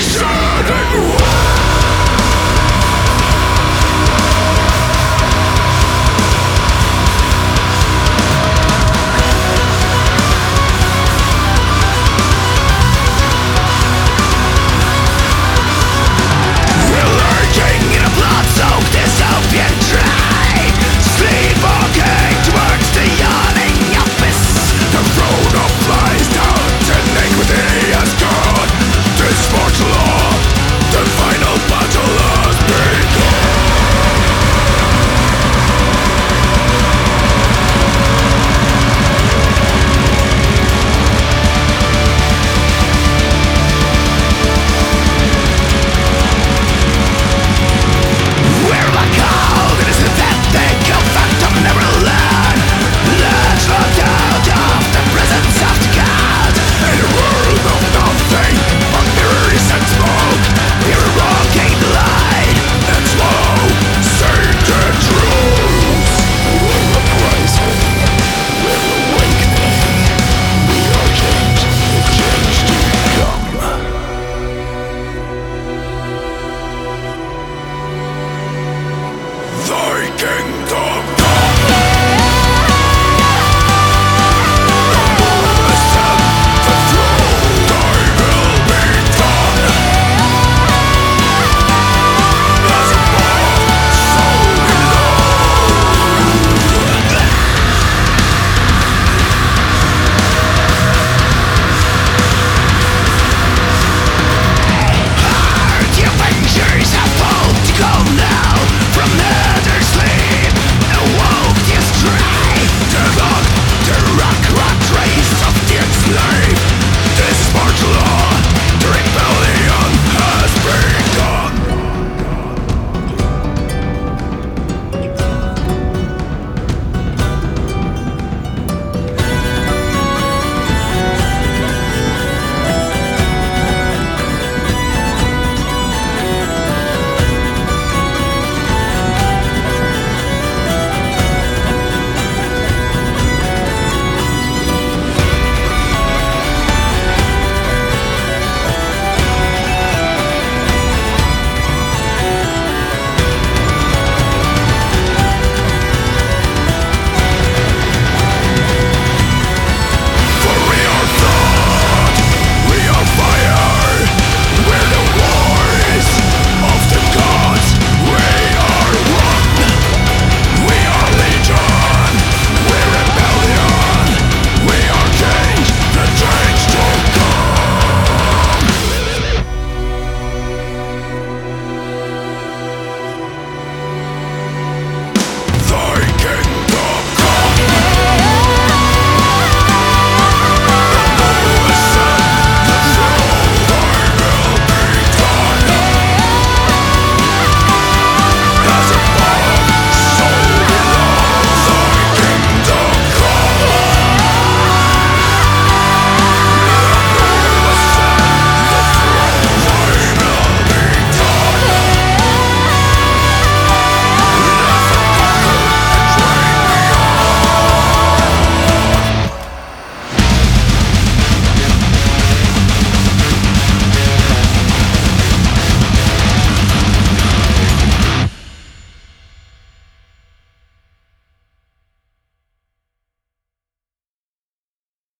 Nation!